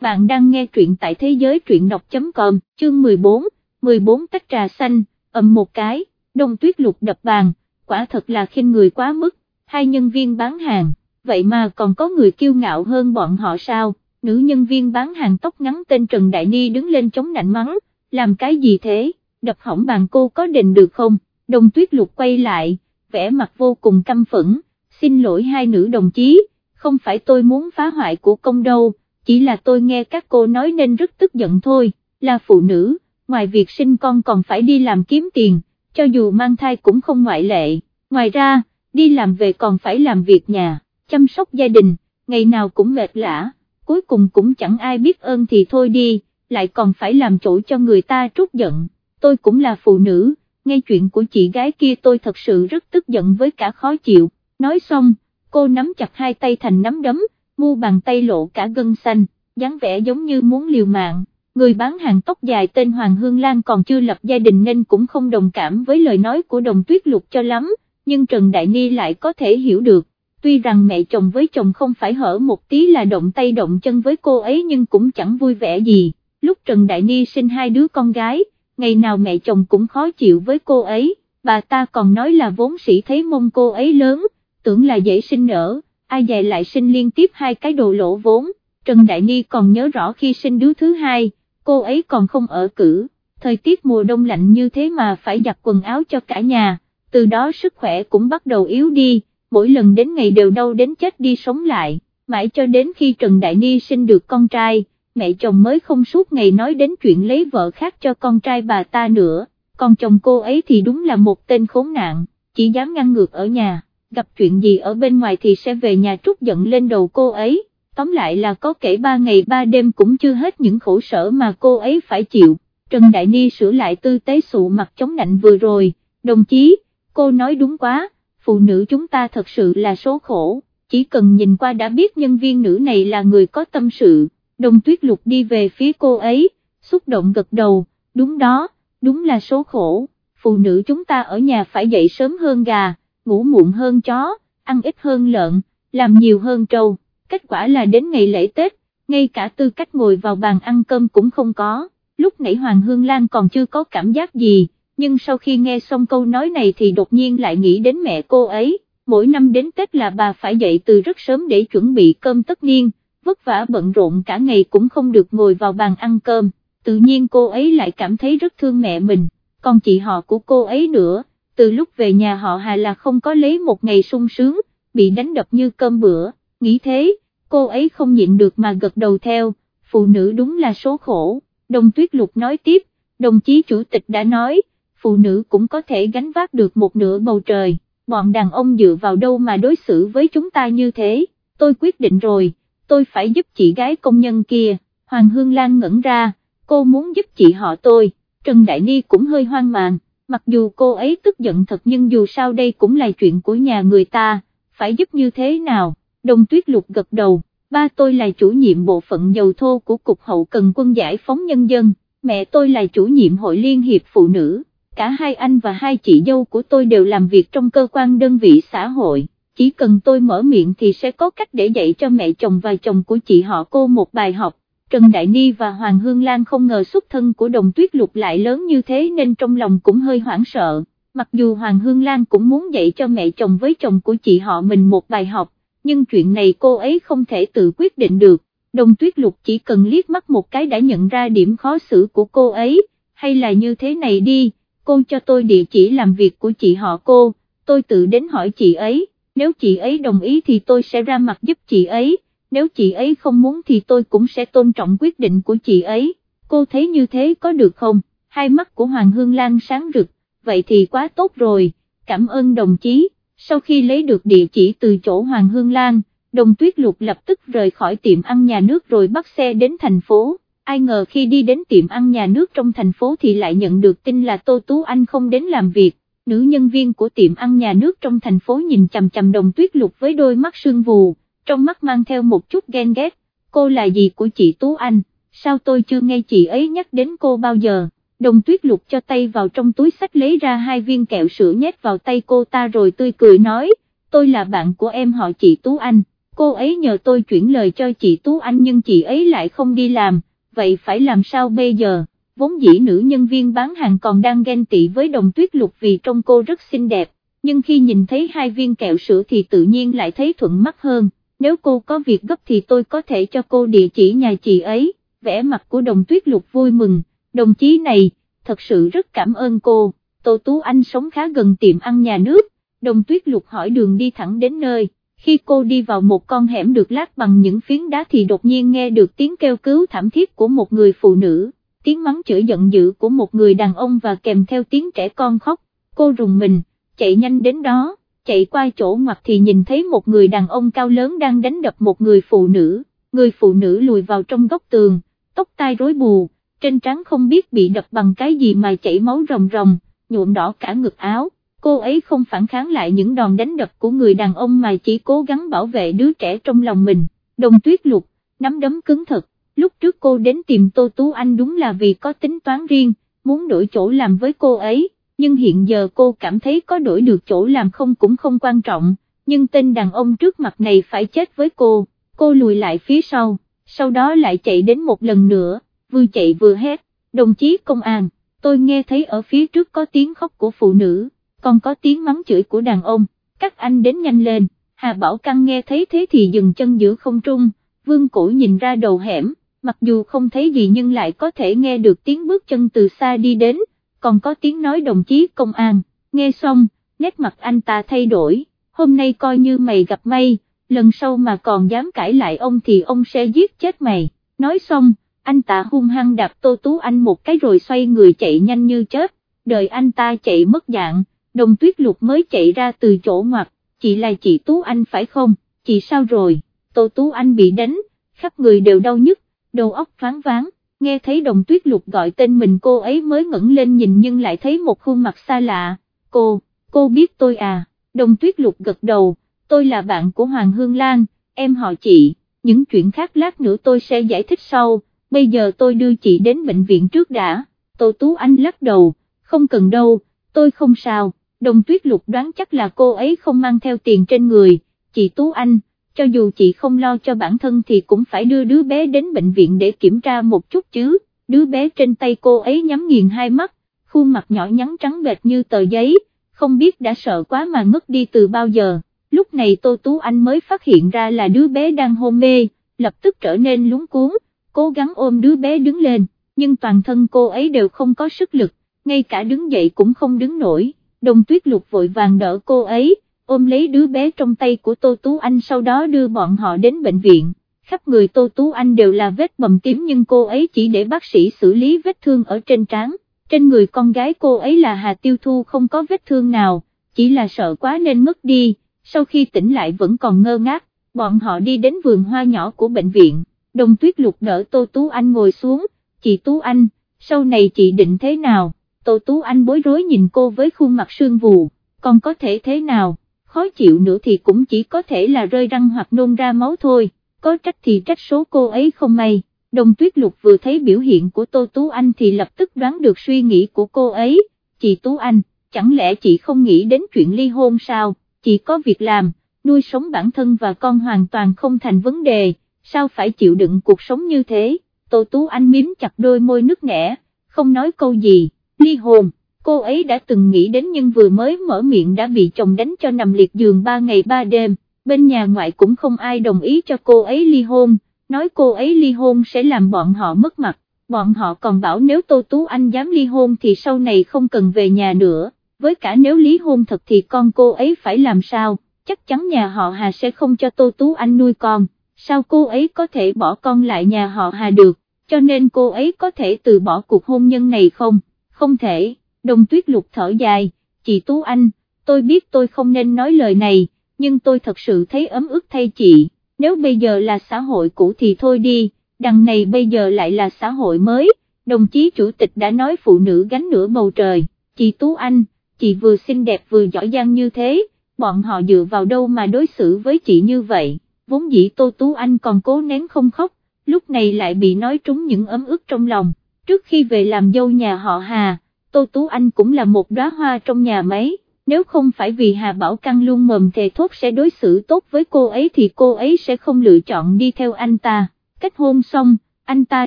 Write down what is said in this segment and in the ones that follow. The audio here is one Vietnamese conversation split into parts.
bạn đang nghe truyện tại thế giới truyện đọc.com, chương 14, 14 tách trà xanh, ầm một cái, đông tuyết lục đập bàn, quả thật là khinh người quá mức, hai nhân viên bán hàng, vậy mà còn có người kiêu ngạo hơn bọn họ sao, nữ nhân viên bán hàng tóc ngắn tên Trần Đại Ni đứng lên chống nạnh mắng, làm cái gì thế, đập hỏng bàn cô có định được không, đông tuyết lục quay lại, vẻ mặt vô cùng căm phẫn, xin lỗi hai nữ đồng chí, không phải tôi muốn phá hoại của công đâu, chỉ là tôi nghe các cô nói nên rất tức giận thôi, là phụ nữ, ngoài việc sinh con còn phải đi làm kiếm tiền, cho dù mang thai cũng không ngoại lệ, ngoài ra, đi làm về còn phải làm việc nhà, chăm sóc gia đình, ngày nào cũng mệt lã, cuối cùng cũng chẳng ai biết ơn thì thôi đi, lại còn phải làm chỗ cho người ta trút giận, tôi cũng là phụ nữ, nghe chuyện của chị gái kia tôi thật sự rất tức giận với cả khó chịu, nói xong, cô nắm chặt hai tay thành nắm đấm, mu bàn tay lộ cả gân xanh, dáng vẻ giống như muốn liều mạng. Người bán hàng tóc dài tên Hoàng Hương Lan còn chưa lập gia đình nên cũng không đồng cảm với lời nói của đồng tuyết lục cho lắm, nhưng Trần Đại Ni lại có thể hiểu được, tuy rằng mẹ chồng với chồng không phải hở một tí là động tay động chân với cô ấy nhưng cũng chẳng vui vẻ gì, lúc Trần Đại Ni sinh hai đứa con gái, ngày nào mẹ chồng cũng khó chịu với cô ấy, bà ta còn nói là vốn sĩ thấy mông cô ấy lớn, tưởng là dễ sinh nở, ai dè lại sinh liên tiếp hai cái đồ lỗ vốn, Trần Đại Ni còn nhớ rõ khi sinh đứa thứ hai, cô ấy còn không ở cử, thời tiết mùa đông lạnh như thế mà phải giặt quần áo cho cả nhà, từ đó sức khỏe cũng bắt đầu yếu đi, mỗi lần đến ngày đều đau đến chết đi sống lại, mãi cho đến khi Trần Đại Ni sinh được con trai, mẹ chồng mới không suốt ngày nói đến chuyện lấy vợ khác cho con trai bà ta nữa, còn chồng cô ấy thì đúng là một tên khốn nạn, chỉ dám ngăn ngược ở nhà gặp chuyện gì ở bên ngoài thì sẽ về nhà trút giận lên đầu cô ấy, tóm lại là có kể ba ngày ba đêm cũng chưa hết những khổ sở mà cô ấy phải chịu, Trần Đại Ni sửa lại tư tế sụ mặt chống nạnh vừa rồi, đồng chí, cô nói đúng quá, phụ nữ chúng ta thật sự là số khổ, chỉ cần nhìn qua đã biết nhân viên nữ này là người có tâm sự, đồng tuyết lục đi về phía cô ấy, xúc động gật đầu, đúng đó, đúng là số khổ, phụ nữ chúng ta ở nhà phải dậy sớm hơn gà ngủ muộn hơn chó, ăn ít hơn lợn, làm nhiều hơn trâu, kết quả là đến ngày lễ Tết, ngay cả tư cách ngồi vào bàn ăn cơm cũng không có, lúc nãy Hoàng Hương Lan còn chưa có cảm giác gì, nhưng sau khi nghe xong câu nói này thì đột nhiên lại nghĩ đến mẹ cô ấy, mỗi năm đến Tết là bà phải dậy từ rất sớm để chuẩn bị cơm tất niên, vất vả bận rộn cả ngày cũng không được ngồi vào bàn ăn cơm, tự nhiên cô ấy lại cảm thấy rất thương mẹ mình, còn chị họ của cô ấy nữa từ lúc về nhà họ Hà là không có lấy một ngày sung sướng, bị đánh đập như cơm bữa, nghĩ thế, cô ấy không nhịn được mà gật đầu theo, phụ nữ đúng là số khổ, đồng tuyết lục nói tiếp, đồng chí chủ tịch đã nói, phụ nữ cũng có thể gánh vác được một nửa bầu trời, bọn đàn ông dựa vào đâu mà đối xử với chúng ta như thế, tôi quyết định rồi, tôi phải giúp chị gái công nhân kia, Hoàng Hương Lan ngẩn ra, cô muốn giúp chị họ tôi, Trần Đại Ni cũng hơi hoang mang mặc dù cô ấy tức giận thật nhưng dù sao đây cũng là chuyện của nhà người ta, phải giúp như thế nào, đồng tuyết lục gật đầu, ba tôi là chủ nhiệm bộ phận dầu thô của Cục Hậu Cần Quân Giải phóng Nhân dân, mẹ tôi là chủ nhiệm Hội Liên hiệp Phụ nữ, cả hai anh và hai chị dâu của tôi đều làm việc trong cơ quan đơn vị xã hội, chỉ cần tôi mở miệng thì sẽ có cách để dạy cho mẹ chồng và chồng của chị họ cô một bài học. Trần Đại Ni và Hoàng Hương Lan không ngờ xuất thân của đồng tuyết lục lại lớn như thế nên trong lòng cũng hơi hoảng sợ, mặc dù Hoàng Hương Lan cũng muốn dạy cho mẹ chồng với chồng của chị họ mình một bài học, nhưng chuyện này cô ấy không thể tự quyết định được, đồng tuyết lục chỉ cần liếc mắt một cái đã nhận ra điểm khó xử của cô ấy, hay là như thế này đi, cô cho tôi địa chỉ làm việc của chị họ cô, tôi tự đến hỏi chị ấy, nếu chị ấy đồng ý thì tôi sẽ ra mặt giúp chị ấy nếu chị ấy không muốn thì tôi cũng sẽ tôn trọng quyết định của chị ấy, cô thấy như thế có được không, hai mắt của Hoàng Hương Lan sáng rực, vậy thì quá tốt rồi, cảm ơn đồng chí, sau khi lấy được địa chỉ từ chỗ Hoàng Hương Lan, đồng tuyết lục lập tức rời khỏi tiệm ăn nhà nước rồi bắt xe đến thành phố, ai ngờ khi đi đến tiệm ăn nhà nước trong thành phố thì lại nhận được tin là Tô Tú Anh không đến làm việc, nữ nhân viên của tiệm ăn nhà nước trong thành phố nhìn chằm chằm đồng tuyết lục với đôi mắt sương vù trong mắt mang theo một chút ghen ghét, cô là gì của chị Tú Anh, sao tôi chưa nghe chị ấy nhắc đến cô bao giờ, đồng tuyết lục cho tay vào trong túi sách lấy ra hai viên kẹo sữa nhét vào tay cô ta rồi tươi cười nói, tôi là bạn của em họ chị Tú Anh, cô ấy nhờ tôi chuyển lời cho chị Tú Anh nhưng chị ấy lại không đi làm, vậy phải làm sao bây giờ, vốn dĩ nữ nhân viên bán hàng còn đang ghen tị với đồng tuyết lục vì trông cô rất xinh đẹp, nhưng khi nhìn thấy hai viên kẹo sữa thì tự nhiên lại thấy thuận mắt hơn, nếu cô có việc gấp thì tôi có thể cho cô địa chỉ nhà chị ấy, vẻ mặt của đồng tuyết lục vui mừng, đồng chí này, thật sự rất cảm ơn cô, Tô Tú Anh sống khá gần tiệm ăn nhà nước, đồng tuyết lục hỏi đường đi thẳng đến nơi, khi cô đi vào một con hẻm được lát bằng những phiến đá thì đột nhiên nghe được tiếng kêu cứu thảm thiết của một người phụ nữ, tiếng mắng chửi giận dữ của một người đàn ông và kèm theo tiếng trẻ con khóc, cô rùng mình, chạy nhanh đến đó, chạy qua chỗ mặt thì nhìn thấy một người đàn ông cao lớn đang đánh đập một người phụ nữ, người phụ nữ lùi vào trong góc tường, tóc tai rối bù, trên trán không biết bị đập bằng cái gì mà chảy máu rồng rồng, nhuộm đỏ cả ngực áo, cô ấy không phản kháng lại những đòn đánh đập của người đàn ông mà chỉ cố gắng bảo vệ đứa trẻ trong lòng mình, đồng tuyết lục, nắm đấm cứng thật, lúc trước cô đến tìm Tô Tú Anh đúng là vì có tính toán riêng, muốn đổi chỗ làm với cô ấy, nhưng hiện giờ cô cảm thấy có đổi được chỗ làm không cũng không quan trọng, nhưng tên đàn ông trước mặt này phải chết với cô, cô lùi lại phía sau, sau đó lại chạy đến một lần nữa, vừa chạy vừa hét, đồng chí công an, tôi nghe thấy ở phía trước có tiếng khóc của phụ nữ, còn có tiếng mắng chửi của đàn ông, các anh đến nhanh lên, Hà Bảo Căng nghe thấy thế thì dừng chân giữa không trung, vương cổ nhìn ra đầu hẻm, mặc dù không thấy gì nhưng lại có thể nghe được tiếng bước chân từ xa đi đến, còn có tiếng nói đồng chí công an, nghe xong, nét mặt anh ta thay đổi, hôm nay coi như mày gặp may, lần sau mà còn dám cãi lại ông thì ông sẽ giết chết mày, nói xong, anh ta hung hăng đạp Tô Tú Anh một cái rồi xoay người chạy nhanh như chớp, đợi anh ta chạy mất dạng, đồng tuyết lục mới chạy ra từ chỗ ngoặt, chị là chị Tú Anh phải không, chị sao rồi, Tô Tú Anh bị đánh, khắp người đều đau nhức, đầu óc thoáng váng, nghe thấy đồng tuyết lục gọi tên mình cô ấy mới ngẩng lên nhìn nhưng lại thấy một khuôn mặt xa lạ, cô, cô biết tôi à, đồng tuyết lục gật đầu, tôi là bạn của Hoàng Hương Lan, em họ chị, những chuyện khác lát nữa tôi sẽ giải thích sau, bây giờ tôi đưa chị đến bệnh viện trước đã, Tô Tú Anh lắc đầu, không cần đâu, tôi không sao, đồng tuyết lục đoán chắc là cô ấy không mang theo tiền trên người, chị Tú Anh, cho dù chị không lo cho bản thân thì cũng phải đưa đứa bé đến bệnh viện để kiểm tra một chút chứ, đứa bé trên tay cô ấy nhắm nghiền hai mắt, khuôn mặt nhỏ nhắn trắng bệt như tờ giấy, không biết đã sợ quá mà ngất đi từ bao giờ, lúc này Tô Tú Anh mới phát hiện ra là đứa bé đang hôn mê, lập tức trở nên lúng cuốn, cố gắng ôm đứa bé đứng lên, nhưng toàn thân cô ấy đều không có sức lực, ngay cả đứng dậy cũng không đứng nổi, đồng tuyết lục vội vàng đỡ cô ấy, ôm lấy đứa bé trong tay của Tô Tú Anh sau đó đưa bọn họ đến bệnh viện, khắp người Tô Tú Anh đều là vết bầm tím nhưng cô ấy chỉ để bác sĩ xử lý vết thương ở trên trán, trên người con gái cô ấy là Hà Tiêu Thu không có vết thương nào, chỉ là sợ quá nên ngất đi, sau khi tỉnh lại vẫn còn ngơ ngác, bọn họ đi đến vườn hoa nhỏ của bệnh viện, đồng tuyết lục đỡ Tô Tú Anh ngồi xuống, chị Tú Anh, sau này chị định thế nào, Tô Tú Anh bối rối nhìn cô với khuôn mặt sương vù, còn có thể thế nào? Khó chịu nữa thì cũng chỉ có thể là rơi răng hoặc nôn ra máu thôi, có trách thì trách số cô ấy không may. Đồng tuyết lục vừa thấy biểu hiện của Tô Tú Anh thì lập tức đoán được suy nghĩ của cô ấy, chị Tú Anh, chẳng lẽ chị không nghĩ đến chuyện ly hôn sao, chị có việc làm, nuôi sống bản thân và con hoàn toàn không thành vấn đề, sao phải chịu đựng cuộc sống như thế, Tô Tú Anh miếm chặt đôi môi nước nẻ, không nói câu gì, ly hôn cô ấy đã từng nghĩ đến nhưng vừa mới mở miệng đã bị chồng đánh cho nằm liệt giường ba ngày ba đêm, bên nhà ngoại cũng không ai đồng ý cho cô ấy ly hôn, nói cô ấy ly hôn sẽ làm bọn họ mất mặt, bọn họ còn bảo nếu Tô Tú Anh dám ly hôn thì sau này không cần về nhà nữa, với cả nếu ly hôn thật thì con cô ấy phải làm sao, chắc chắn nhà họ Hà sẽ không cho Tô Tú Anh nuôi con, sao cô ấy có thể bỏ con lại nhà họ Hà được, cho nên cô ấy có thể từ bỏ cuộc hôn nhân này không, không thể đồng tuyết lục thở dài, chị Tú Anh, tôi biết tôi không nên nói lời này, nhưng tôi thật sự thấy ấm ức thay chị, nếu bây giờ là xã hội cũ thì thôi đi, đằng này bây giờ lại là xã hội mới, đồng chí chủ tịch đã nói phụ nữ gánh nửa bầu trời, chị Tú Anh, chị vừa xinh đẹp vừa giỏi giang như thế, bọn họ dựa vào đâu mà đối xử với chị như vậy, vốn dĩ Tô Tú Anh còn cố nén không khóc, lúc này lại bị nói trúng những ấm ức trong lòng, trước khi về làm dâu nhà họ Hà Tô Tú Anh cũng là một đóa hoa trong nhà máy, nếu không phải vì Hà Bảo Căng luôn mồm thề thốt sẽ đối xử tốt với cô ấy thì cô ấy sẽ không lựa chọn đi theo anh ta, kết hôn xong, anh ta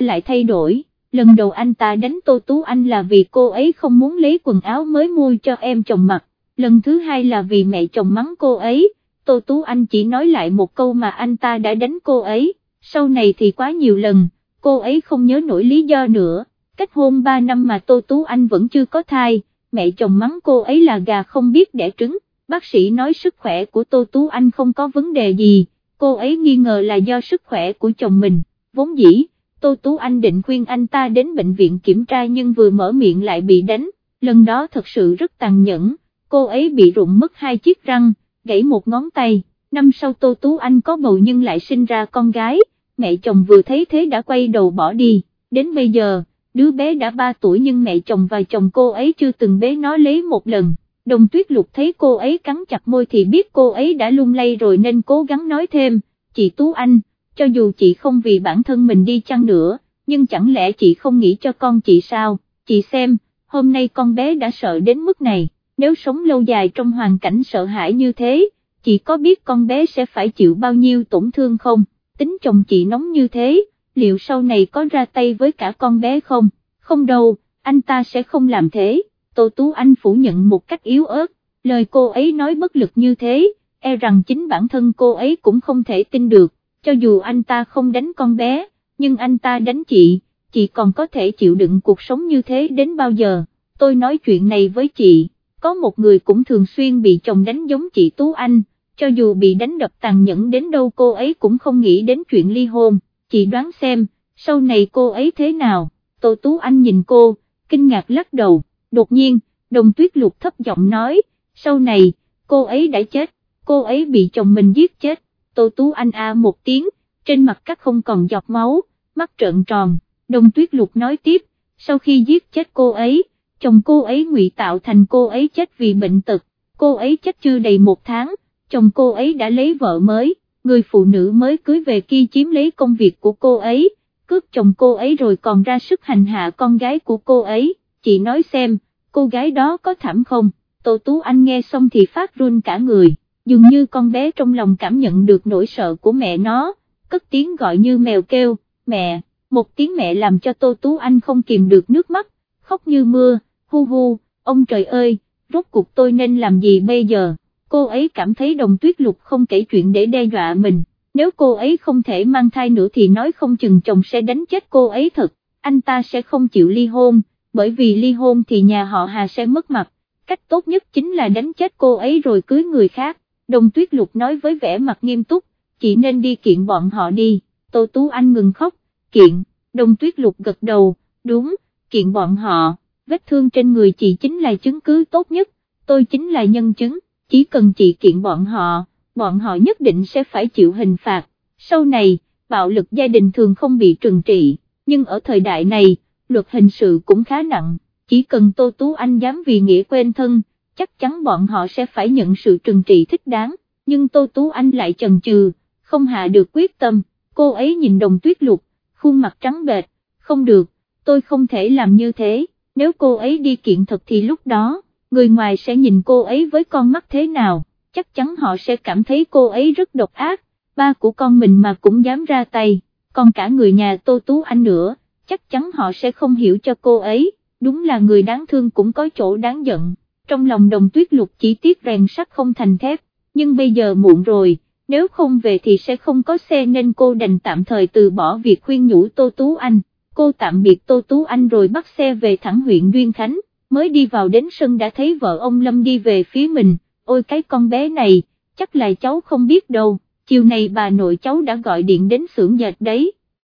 lại thay đổi, lần đầu anh ta đánh Tô Tú Anh là vì cô ấy không muốn lấy quần áo mới mua cho em chồng mặc, lần thứ hai là vì mẹ chồng mắng cô ấy, Tô Tú Anh chỉ nói lại một câu mà anh ta đã đánh cô ấy, sau này thì quá nhiều lần, cô ấy không nhớ nổi lý do nữa, kết hôn 3 năm mà Tô Tú Anh vẫn chưa có thai, mẹ chồng mắng cô ấy là gà không biết đẻ trứng, bác sĩ nói sức khỏe của Tô Tú Anh không có vấn đề gì, cô ấy nghi ngờ là do sức khỏe của chồng mình, vốn dĩ, Tô Tú Anh định khuyên anh ta đến bệnh viện kiểm tra nhưng vừa mở miệng lại bị đánh, lần đó thật sự rất tàn nhẫn, cô ấy bị rụng mất hai chiếc răng, gãy một ngón tay, năm sau Tô Tú Anh có bầu nhưng lại sinh ra con gái, mẹ chồng vừa thấy thế đã quay đầu bỏ đi, đến bây giờ, đứa bé đã 3 tuổi nhưng mẹ chồng và chồng cô ấy chưa từng bế nó lấy một lần. Đồng tuyết lục thấy cô ấy cắn chặt môi thì biết cô ấy đã lung lay rồi nên cố gắng nói thêm, chị Tú Anh, cho dù chị không vì bản thân mình đi chăng nữa, nhưng chẳng lẽ chị không nghĩ cho con chị sao, chị xem, hôm nay con bé đã sợ đến mức này, nếu sống lâu dài trong hoàn cảnh sợ hãi như thế, chị có biết con bé sẽ phải chịu bao nhiêu tổn thương không, tính chồng chị nóng như thế, liệu sau này có ra tay với cả con bé không, không đâu, anh ta sẽ không làm thế, Tô Tú Anh phủ nhận một cách yếu ớt, lời cô ấy nói bất lực như thế, e rằng chính bản thân cô ấy cũng không thể tin được, cho dù anh ta không đánh con bé, nhưng anh ta đánh chị, chị còn có thể chịu đựng cuộc sống như thế đến bao giờ, tôi nói chuyện này với chị, có một người cũng thường xuyên bị chồng đánh giống chị Tú Anh, cho dù bị đánh đập tàn nhẫn đến đâu cô ấy cũng không nghĩ đến chuyện ly hôn chị đoán xem, sau này cô ấy thế nào, Tô Tú Anh nhìn cô, kinh ngạc lắc đầu, đột nhiên, đồng tuyết lục thấp giọng nói, sau này, cô ấy đã chết, cô ấy bị chồng mình giết chết, Tô Tú Anh a một tiếng, trên mặt các không còn giọt máu, mắt trợn tròn, đồng tuyết lục nói tiếp, sau khi giết chết cô ấy, chồng cô ấy ngụy tạo thành cô ấy chết vì bệnh tật, cô ấy chết chưa đầy một tháng, chồng cô ấy đã lấy vợ mới, người phụ nữ mới cưới về kia chiếm lấy công việc của cô ấy, cướp chồng cô ấy rồi còn ra sức hành hạ con gái của cô ấy, chị nói xem, cô gái đó có thảm không, Tô Tú Anh nghe xong thì phát run cả người, dường như con bé trong lòng cảm nhận được nỗi sợ của mẹ nó, cất tiếng gọi như mèo kêu, mẹ, một tiếng mẹ làm cho Tô Tú Anh không kìm được nước mắt, khóc như mưa, hu hu, ông trời ơi, rốt cuộc tôi nên làm gì bây giờ, cô ấy cảm thấy đồng tuyết lục không kể chuyện để đe dọa mình, nếu cô ấy không thể mang thai nữa thì nói không chừng chồng sẽ đánh chết cô ấy thật, anh ta sẽ không chịu ly hôn, bởi vì ly hôn thì nhà họ Hà sẽ mất mặt, cách tốt nhất chính là đánh chết cô ấy rồi cưới người khác, đồng tuyết lục nói với vẻ mặt nghiêm túc, chị nên đi kiện bọn họ đi, Tô Tú Anh ngừng khóc, kiện, đồng tuyết lục gật đầu, đúng, kiện bọn họ, vết thương trên người chị chính là chứng cứ tốt nhất, tôi chính là nhân chứng chỉ cần chị kiện bọn họ, bọn họ nhất định sẽ phải chịu hình phạt, sau này, bạo lực gia đình thường không bị trừng trị, nhưng ở thời đại này, luật hình sự cũng khá nặng, chỉ cần Tô Tú Anh dám vì nghĩa quên thân, chắc chắn bọn họ sẽ phải nhận sự trừng trị thích đáng, nhưng Tô Tú Anh lại chần chừ, không hạ được quyết tâm, cô ấy nhìn đồng tuyết lục, khuôn mặt trắng bệch, không được, tôi không thể làm như thế, nếu cô ấy đi kiện thật thì lúc đó người ngoài sẽ nhìn cô ấy với con mắt thế nào, chắc chắn họ sẽ cảm thấy cô ấy rất độc ác, ba của con mình mà cũng dám ra tay, còn cả người nhà Tô Tú Anh nữa, chắc chắn họ sẽ không hiểu cho cô ấy, đúng là người đáng thương cũng có chỗ đáng giận, trong lòng đồng tuyết lục chỉ tiếc rèn sắt không thành thép, nhưng bây giờ muộn rồi, nếu không về thì sẽ không có xe nên cô đành tạm thời từ bỏ việc khuyên nhủ Tô Tú Anh, cô tạm biệt Tô Tú Anh rồi bắt xe về thẳng huyện Duyên Khánh mới đi vào đến sân đã thấy vợ ông Lâm đi về phía mình, ôi cái con bé này, chắc là cháu không biết đâu, chiều này bà nội cháu đã gọi điện đến xưởng dệt đấy,